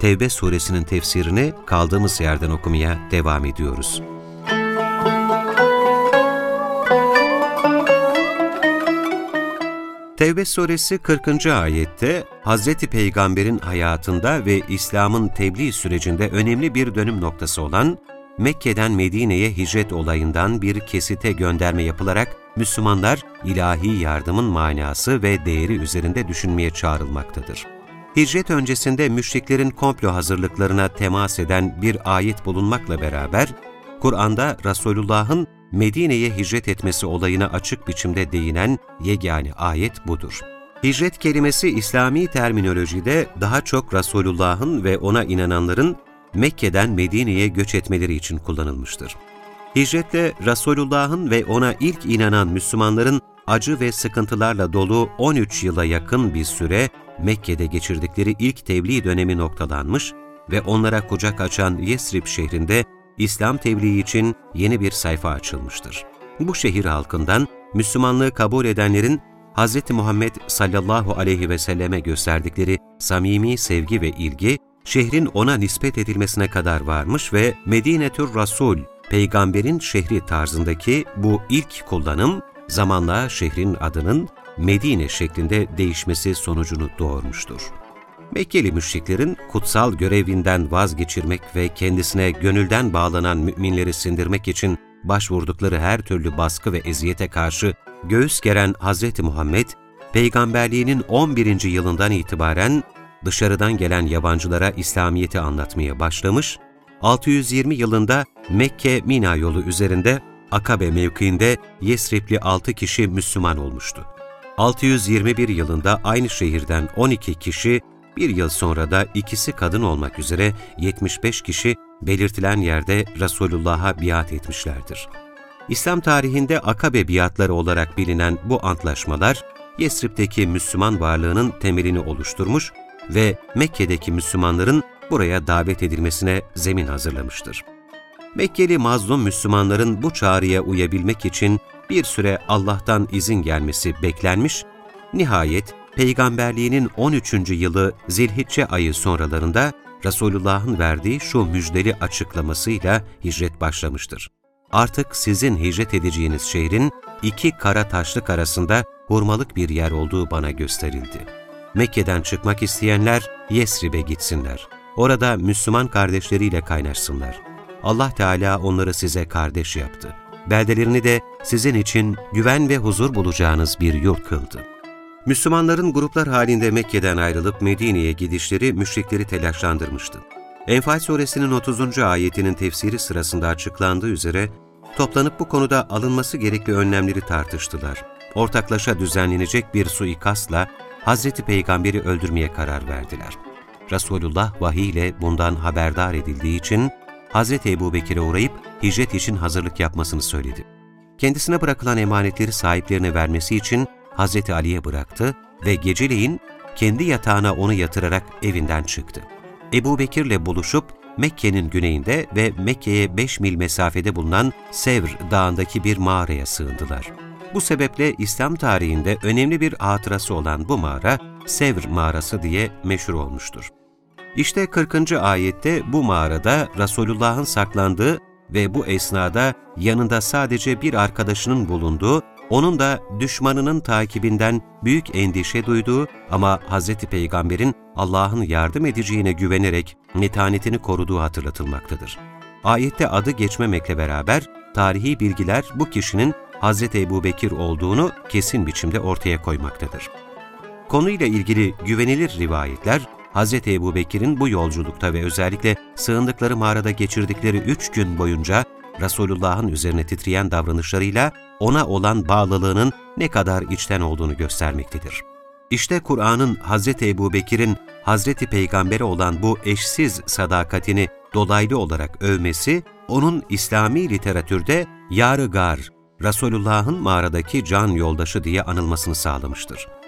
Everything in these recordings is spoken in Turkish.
Tevbe suresinin tefsirini kaldığımız yerden okumaya devam ediyoruz. Tevbe suresi 40. ayette Hz. Peygamber'in hayatında ve İslam'ın tebliğ sürecinde önemli bir dönüm noktası olan Mekke'den Medine'ye hicret olayından bir kesite gönderme yapılarak Müslümanlar ilahi yardımın manası ve değeri üzerinde düşünmeye çağrılmaktadır. Hicret öncesinde müşriklerin komplo hazırlıklarına temas eden bir ayet bulunmakla beraber, Kur'an'da Resulullah'ın Medine'ye hicret etmesi olayına açık biçimde değinen yegane ayet budur. Hicret kelimesi İslami terminolojide daha çok Resulullah'ın ve ona inananların Mekke'den Medine'ye göç etmeleri için kullanılmıştır. Hicretle Resulullah'ın ve ona ilk inanan Müslümanların acı ve sıkıntılarla dolu 13 yıla yakın bir süre Mekke'de geçirdikleri ilk tebliğ dönemi noktalanmış ve onlara kucak açan Yesrib şehrinde İslam tebliği için yeni bir sayfa açılmıştır. Bu şehir halkından Müslümanlığı kabul edenlerin Hz. Muhammed sallallahu aleyhi ve selleme gösterdikleri samimi sevgi ve ilgi, şehrin ona nispet edilmesine kadar varmış ve Medinetür Rasul, peygamberin şehri tarzındaki bu ilk kullanım, zamanla şehrin adının Medine şeklinde değişmesi sonucunu doğurmuştur. Mekkeli müşriklerin kutsal görevinden vazgeçirmek ve kendisine gönülden bağlanan müminleri sindirmek için başvurdukları her türlü baskı ve eziyete karşı göğüs geren Hz. Muhammed, peygamberliğinin 11. yılından itibaren dışarıdan gelen yabancılara İslamiyet'i anlatmaya başlamış, 620 yılında Mekke-Mina yolu üzerinde Akabe mevkiinde Yesribli 6 kişi Müslüman olmuştu. 621 yılında aynı şehirden 12 kişi, bir yıl sonra da ikisi kadın olmak üzere 75 kişi belirtilen yerde Resulullah'a biat etmişlerdir. İslam tarihinde Akabe biatları olarak bilinen bu antlaşmalar, Yesrib'deki Müslüman varlığının temelini oluşturmuş ve Mekke'deki Müslümanların buraya davet edilmesine zemin hazırlamıştır. Mekkeli mazlum Müslümanların bu çağrıya uyabilmek için bir süre Allah'tan izin gelmesi beklenmiş, nihayet peygamberliğinin 13. yılı Zilhicce ayı sonralarında Resulullah'ın verdiği şu müjdeli açıklamasıyla hicret başlamıştır. Artık sizin hicret edeceğiniz şehrin iki kara taşlık arasında hurmalık bir yer olduğu bana gösterildi. Mekke'den çıkmak isteyenler Yesrib'e gitsinler. Orada Müslüman kardeşleriyle kaynaşsınlar. Allah Teala onları size kardeş yaptı. Beldelerini de sizin için güven ve huzur bulacağınız bir yurt kıldı. Müslümanların gruplar halinde Mekke'den ayrılıp Medine'ye gidişleri müşrikleri telaşlandırmıştı. Enfal suresinin 30. ayetinin tefsiri sırasında açıklandığı üzere toplanıp bu konuda alınması gerekli önlemleri tartıştılar. Ortaklaşa düzenlenecek bir suikastla Hazreti Peygamber'i öldürmeye karar verdiler. Resulullah vahiy ile bundan haberdar edildiği için Hz. Ebu Bekir'e uğrayıp hicret için hazırlık yapmasını söyledi. Kendisine bırakılan emanetleri sahiplerine vermesi için Hz. Ali'ye bıraktı ve geceleyin kendi yatağına onu yatırarak evinden çıktı. Ebu Bekir'le buluşup Mekke'nin güneyinde ve Mekke'ye 5 mil mesafede bulunan Sevr dağındaki bir mağaraya sığındılar. Bu sebeple İslam tarihinde önemli bir hatırası olan bu mağara, Sevr mağarası diye meşhur olmuştur. İşte 40. ayette bu mağarada Resulullah'ın saklandığı ve bu esnada yanında sadece bir arkadaşının bulunduğu, onun da düşmanının takibinden büyük endişe duyduğu ama Hz. Peygamber'in Allah'ın yardım edeceğine güvenerek netanetini koruduğu hatırlatılmaktadır. Ayette adı geçmemekle beraber tarihi bilgiler bu kişinin Hz. Ebu Bekir olduğunu kesin biçimde ortaya koymaktadır. Konuyla ilgili güvenilir rivayetler, Hz. Ebu Bekir'in bu yolculukta ve özellikle sığındıkları mağarada geçirdikleri üç gün boyunca Resulullah'ın üzerine titreyen davranışlarıyla ona olan bağlılığının ne kadar içten olduğunu göstermektedir. İşte Kur'an'ın Hz. Ebu Bekir'in Hz. Peygamber'e olan bu eşsiz sadakatini dolaylı olarak övmesi, onun İslami literatürde Yarıgar, Resulullah'ın mağaradaki can yoldaşı diye anılmasını sağlamıştır.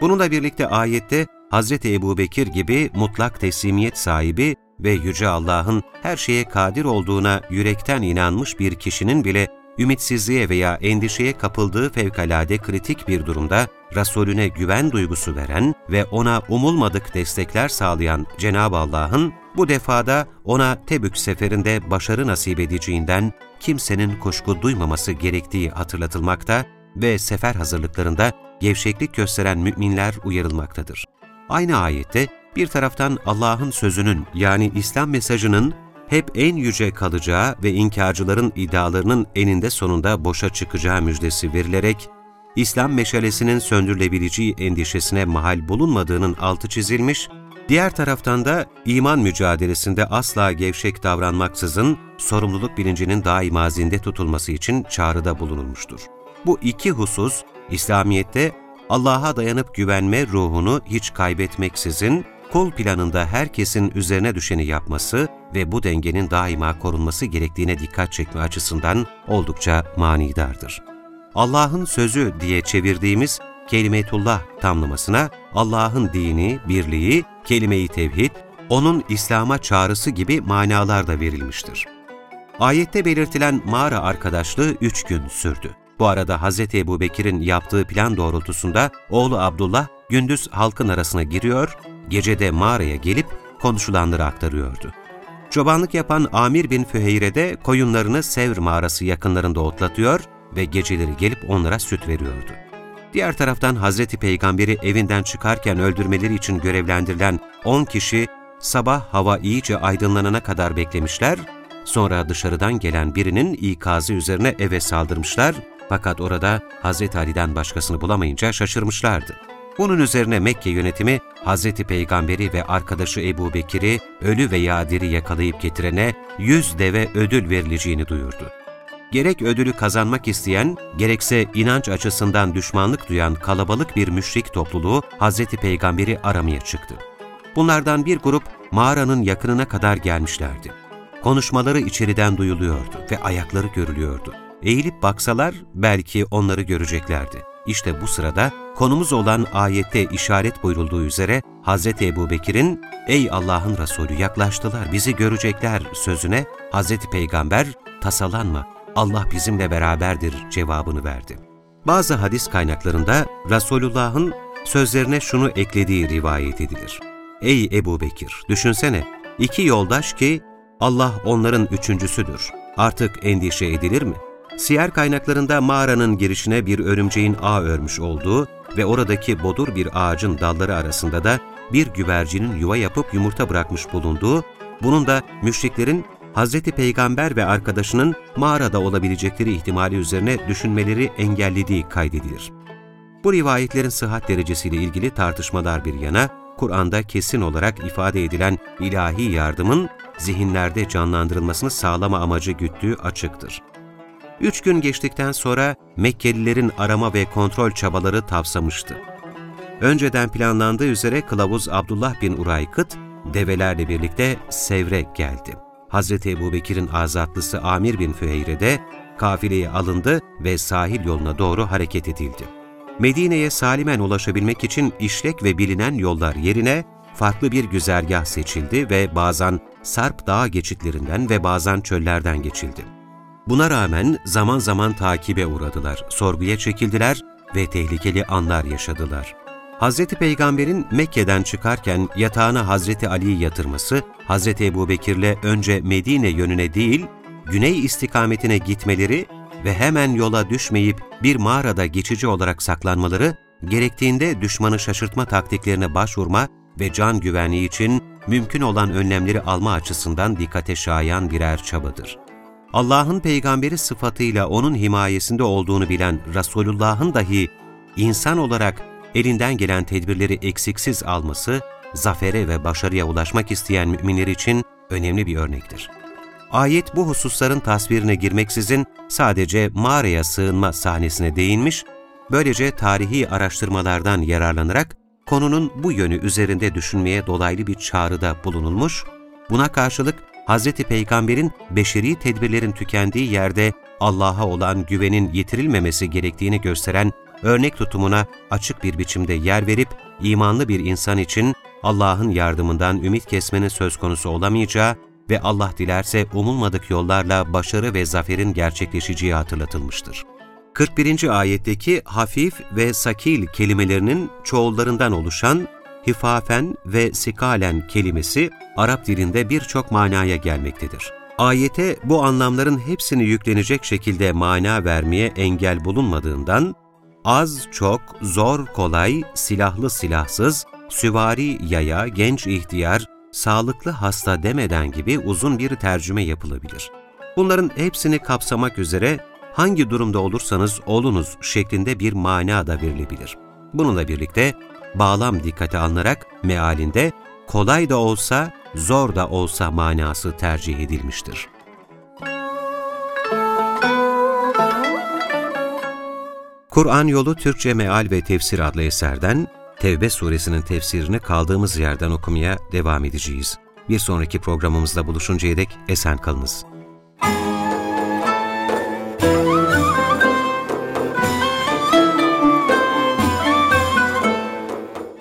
Bununla birlikte ayette Hz. Ebu Bekir gibi mutlak teslimiyet sahibi ve Yüce Allah'ın her şeye kadir olduğuna yürekten inanmış bir kişinin bile ümitsizliğe veya endişeye kapıldığı fevkalade kritik bir durumda Resulüne güven duygusu veren ve ona umulmadık destekler sağlayan Cenab-ı Allah'ın bu defada ona Tebük seferinde başarı nasip edeceğinden kimsenin kuşku duymaması gerektiği hatırlatılmakta ve sefer hazırlıklarında gevşeklik gösteren müminler uyarılmaktadır. Aynı ayette bir taraftan Allah'ın sözünün yani İslam mesajının hep en yüce kalacağı ve inkarcıların iddialarının eninde sonunda boşa çıkacağı müjdesi verilerek, İslam meşalesinin söndürülebileceği endişesine mahal bulunmadığının altı çizilmiş, diğer taraftan da iman mücadelesinde asla gevşek davranmaksızın sorumluluk bilincinin daima zinde tutulması için çağrıda bulunulmuştur. Bu iki husus, İslamiyet'te Allah'a dayanıp güvenme ruhunu hiç kaybetmeksizin, kul planında herkesin üzerine düşeni yapması ve bu dengenin daima korunması gerektiğine dikkat çekme açısından oldukça manidardır. Allah'ın sözü diye çevirdiğimiz kelimetullah tamlamasına Allah'ın dini, birliği, kelime-i tevhid, onun İslam'a çağrısı gibi manalar da verilmiştir. Ayette belirtilen mağara arkadaşlığı üç gün sürdü. Bu arada Hz. Ebu Bekir'in yaptığı plan doğrultusunda oğlu Abdullah gündüz halkın arasına giriyor, gecede mağaraya gelip konuşulanları aktarıyordu. Çobanlık yapan Amir bin Füheyre de koyunlarını Sevr mağarası yakınlarında otlatıyor ve geceleri gelip onlara süt veriyordu. Diğer taraftan Hazreti Peygamber'i evinden çıkarken öldürmeleri için görevlendirilen 10 kişi sabah hava iyice aydınlanana kadar beklemişler, sonra dışarıdan gelen birinin ikazı üzerine eve saldırmışlar fakat orada Hazreti Ali'den başkasını bulamayınca şaşırmışlardı. Bunun üzerine Mekke yönetimi Hazreti Peygamberi ve arkadaşı Ebu Bekir'i ölü veya diri yakalayıp getirene yüz deve ödül verileceğini duyurdu. Gerek ödülü kazanmak isteyen, gerekse inanç açısından düşmanlık duyan kalabalık bir müşrik topluluğu Hazreti Peygamberi aramaya çıktı. Bunlardan bir grup mağaranın yakınına kadar gelmişlerdi. Konuşmaları içeriden duyuluyordu ve ayakları görülüyordu. Eğilip baksalar belki onları göreceklerdi. İşte bu sırada konumuz olan ayette işaret buyurulduğu üzere Hz. Ebu Bekir'in ''Ey Allah'ın Resulü yaklaştılar, bizi görecekler'' sözüne Hz. Peygamber ''Tasalanma, Allah bizimle beraberdir'' cevabını verdi. Bazı hadis kaynaklarında Resulullah'ın sözlerine şunu eklediği rivayet edilir. ''Ey Ebu Bekir, düşünsene, iki yoldaş ki Allah onların üçüncüsüdür. Artık endişe edilir mi? Siyer kaynaklarında mağaranın girişine bir örümceğin ağ örmüş olduğu ve oradaki bodur bir ağacın dalları arasında da bir güvercinin yuva yapıp yumurta bırakmış bulunduğu, bunun da müşriklerin Hz. Peygamber ve arkadaşının mağarada olabilecekleri ihtimali üzerine düşünmeleri engellediği kaydedilir. Bu rivayetlerin sıhhat derecesiyle ilgili tartışmalar bir yana, Kur'an'da kesin olarak ifade edilen ilahi yardımın zihinlerde canlandırılmasını sağlama amacı güttüğü açıktır. Üç gün geçtikten sonra Mekkelilerin arama ve kontrol çabaları tavsamıştı. Önceden planlandığı üzere kılavuz Abdullah bin Uraykıt, develerle birlikte Sevr'e geldi. Hz. Ebu Bekir'in azatlısı Amir bin Füheyre de kafileye alındı ve sahil yoluna doğru hareket edildi. Medine'ye salimen ulaşabilmek için işlek ve bilinen yollar yerine farklı bir güzergah seçildi ve bazen Sarp dağ geçitlerinden ve bazen çöllerden geçildi. Buna rağmen zaman zaman takibe uğradılar, sorguya çekildiler ve tehlikeli anlar yaşadılar. Hz. Peygamber'in Mekke'den çıkarken yatağına Hz. Ali'yi yatırması, Hz. Ebu Bekir'le önce Medine yönüne değil, güney istikametine gitmeleri ve hemen yola düşmeyip bir mağarada geçici olarak saklanmaları, gerektiğinde düşmanı şaşırtma taktiklerine başvurma ve can güvenliği için mümkün olan önlemleri alma açısından dikkate şayan birer çabadır. Allah'ın peygamberi sıfatıyla onun himayesinde olduğunu bilen Resulullah'ın dahi insan olarak elinden gelen tedbirleri eksiksiz alması, zafere ve başarıya ulaşmak isteyen müminler için önemli bir örnektir. Ayet bu hususların tasvirine girmeksizin sadece mağaraya sığınma sahnesine değinmiş, böylece tarihi araştırmalardan yararlanarak konunun bu yönü üzerinde düşünmeye dolaylı bir çağrıda bulunulmuş, buna karşılık Hz. Peygamber'in beşeri tedbirlerin tükendiği yerde Allah'a olan güvenin yitirilmemesi gerektiğini gösteren örnek tutumuna açık bir biçimde yer verip, imanlı bir insan için Allah'ın yardımından ümit kesmenin söz konusu olamayacağı ve Allah dilerse umulmadık yollarla başarı ve zaferin gerçekleşeceği hatırlatılmıştır. 41. ayetteki hafif ve sakil kelimelerinin çoğullarından oluşan hifafen ve sikalen kelimesi Arap dilinde birçok manaya gelmektedir. Ayete bu anlamların hepsini yüklenecek şekilde mana vermeye engel bulunmadığından, az, çok, zor, kolay, silahlı, silahsız, süvari, yaya, genç ihtiyar, sağlıklı hasta demeden gibi uzun bir tercüme yapılabilir. Bunların hepsini kapsamak üzere hangi durumda olursanız olunuz şeklinde bir mana da verilebilir. Bununla birlikte bağlam dikkate alınarak mealinde kolay da olsa, zor da olsa manası tercih edilmiştir. Kur'an Yolu Türkçe Meal ve Tefsir adlı eserden Tevbe suresinin tefsirini kaldığımız yerden okumaya devam edeceğiz. Bir sonraki programımızda buluşuncaya dek esen kalınız.